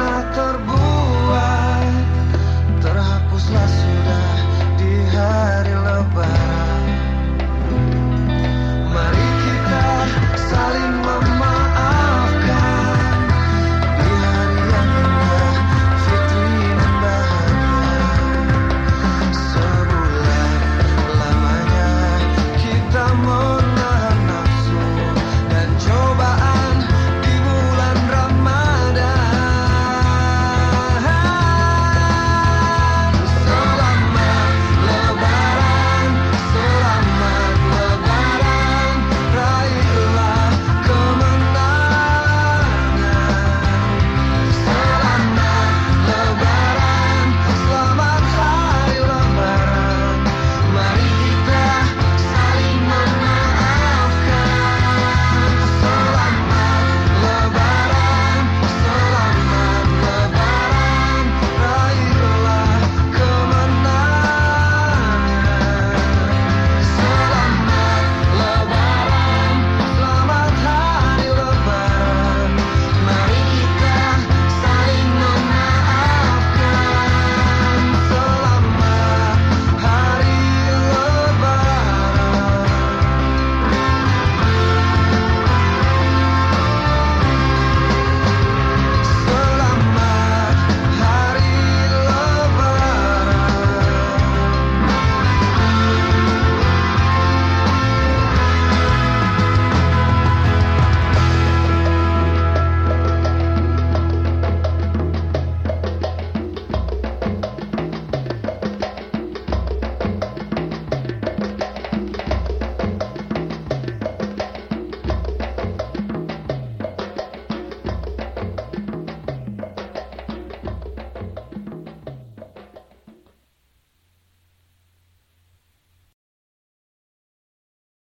pernah terbuka.